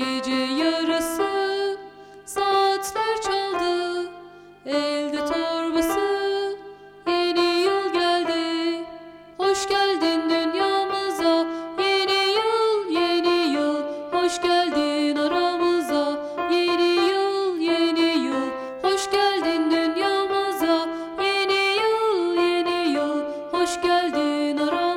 Gece yarısı saatler çaldı. Elde torbası yeni yıl geldi. Hoş geldin dünyamıza yeni yıl yeni yıl. Hoş geldin aramıza yeni yıl yeni yıl. Hoş geldin dünyamıza yeni yıl yeni yıl. Hoş geldin aramıza.